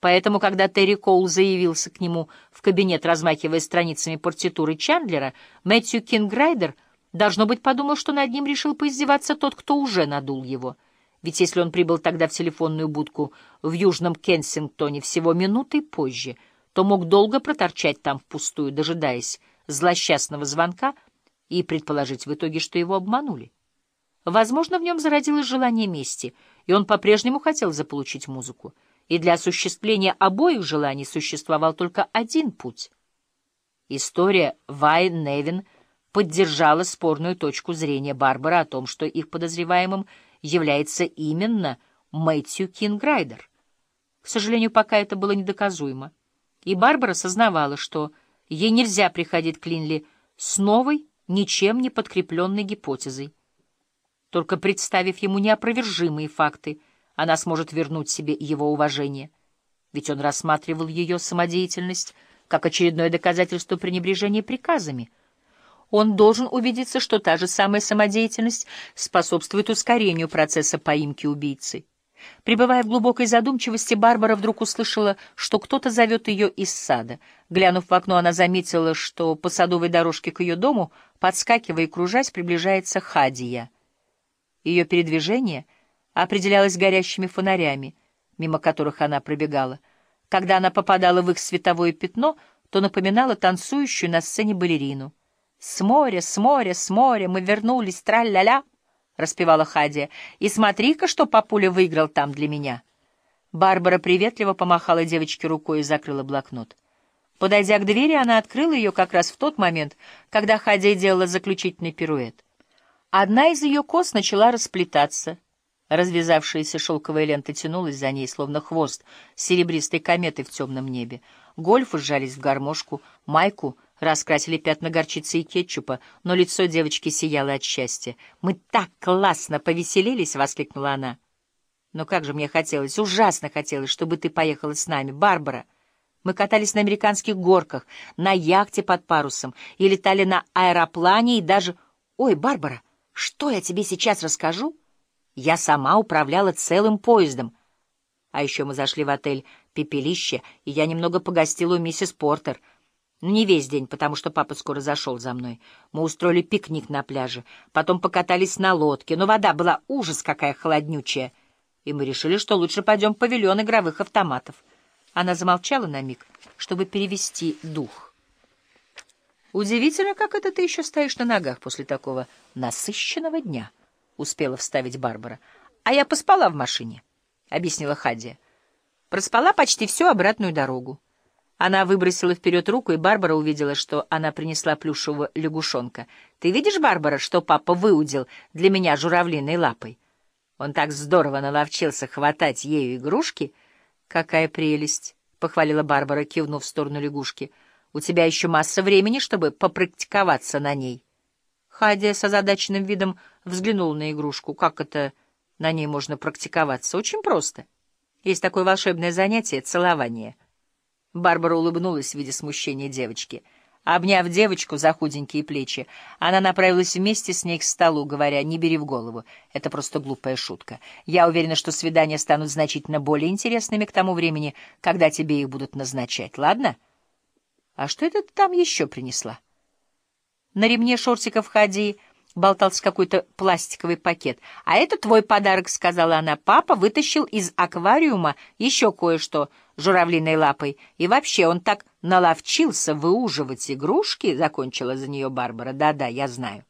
Поэтому, когда Терри Коул заявился к нему в кабинет, размахивая страницами партитуры Чандлера, Мэтью Кинграйдер, должно быть, подумал, что над ним решил поиздеваться тот, кто уже надул его. Ведь если он прибыл тогда в телефонную будку в Южном Кенсингтоне всего минутой позже, то мог долго проторчать там впустую, дожидаясь злосчастного звонка и предположить в итоге, что его обманули. Возможно, в нем зародилось желание мести, и он по-прежнему хотел заполучить музыку и для осуществления обоих желаний существовал только один путь. История Вайн Невин поддержала спорную точку зрения Барбары о том, что их подозреваемым является именно Мэтью Кинграйдер. К сожалению, пока это было недоказуемо, и Барбара сознавала, что ей нельзя приходить к Линли с новой, ничем не подкрепленной гипотезой. Только представив ему неопровержимые факты — она сможет вернуть себе его уважение. Ведь он рассматривал ее самодеятельность как очередное доказательство пренебрежения приказами. Он должен убедиться, что та же самая самодеятельность способствует ускорению процесса поимки убийцы. Пребывая в глубокой задумчивости, Барбара вдруг услышала, что кто-то зовет ее из сада. Глянув в окно, она заметила, что по садовой дорожке к ее дому, подскакивая и кружась, приближается Хадия. Ее передвижение — определялась горящими фонарями, мимо которых она пробегала. Когда она попадала в их световое пятно, то напоминала танцующую на сцене балерину. «С моря, с моря, с моря мы вернулись, траль-ля-ля!» — распевала Хадия. «И смотри-ка, что папуля выиграл там для меня!» Барбара приветливо помахала девочке рукой и закрыла блокнот. Подойдя к двери, она открыла ее как раз в тот момент, когда Хадия делала заключительный пируэт. Одна из ее кос начала расплетаться — Развязавшаяся шелковая лента тянулась за ней, словно хвост серебристой кометы в темном небе. Гольфы сжались в гармошку, майку раскрасили пятна горчицы и кетчупа, но лицо девочки сияло от счастья. «Мы так классно повеселились!» — воскликнула она. «Но как же мне хотелось, ужасно хотелось, чтобы ты поехала с нами, Барбара!» Мы катались на американских горках, на яхте под парусом и летали на аэроплане и даже... Ой, Барбара, что я тебе сейчас расскажу? Я сама управляла целым поездом. А еще мы зашли в отель «Пепелище», и я немного погостила у миссис Портер. Не весь день, потому что папа скоро зашел за мной. Мы устроили пикник на пляже, потом покатались на лодке, но вода была ужас какая холоднючая, и мы решили, что лучше пойдем в павильон игровых автоматов. Она замолчала на миг, чтобы перевести дух. Удивительно, как это ты еще стоишь на ногах после такого насыщенного дня успела вставить Барбара. «А я поспала в машине», — объяснила Хадия. Проспала почти всю обратную дорогу. Она выбросила вперед руку, и Барбара увидела, что она принесла плюшевого лягушонка. «Ты видишь, Барбара, что папа выудил для меня журавлиной лапой? Он так здорово наловчился хватать ею игрушки. Какая прелесть!» — похвалила Барбара, кивнув в сторону лягушки. «У тебя еще масса времени, чтобы попрактиковаться на ней». Хадия с озадаченным видом взглянул на игрушку. Как это на ней можно практиковаться? Очень просто. Есть такое волшебное занятие — целование. Барбара улыбнулась в виде смущения девочки. Обняв девочку за худенькие плечи, она направилась вместе с ней к столу, говоря, «Не бери в голову, это просто глупая шутка. Я уверена, что свидания станут значительно более интересными к тому времени, когда тебе их будут назначать, ладно? А что это ты там еще принесла?» На ремне шортиков Хади болтался какой-то пластиковый пакет. «А это твой подарок», — сказала она. «Папа вытащил из аквариума еще кое-что журавлиной лапой. И вообще он так наловчился выуживать игрушки», — закончила за нее Барбара. «Да-да, я знаю».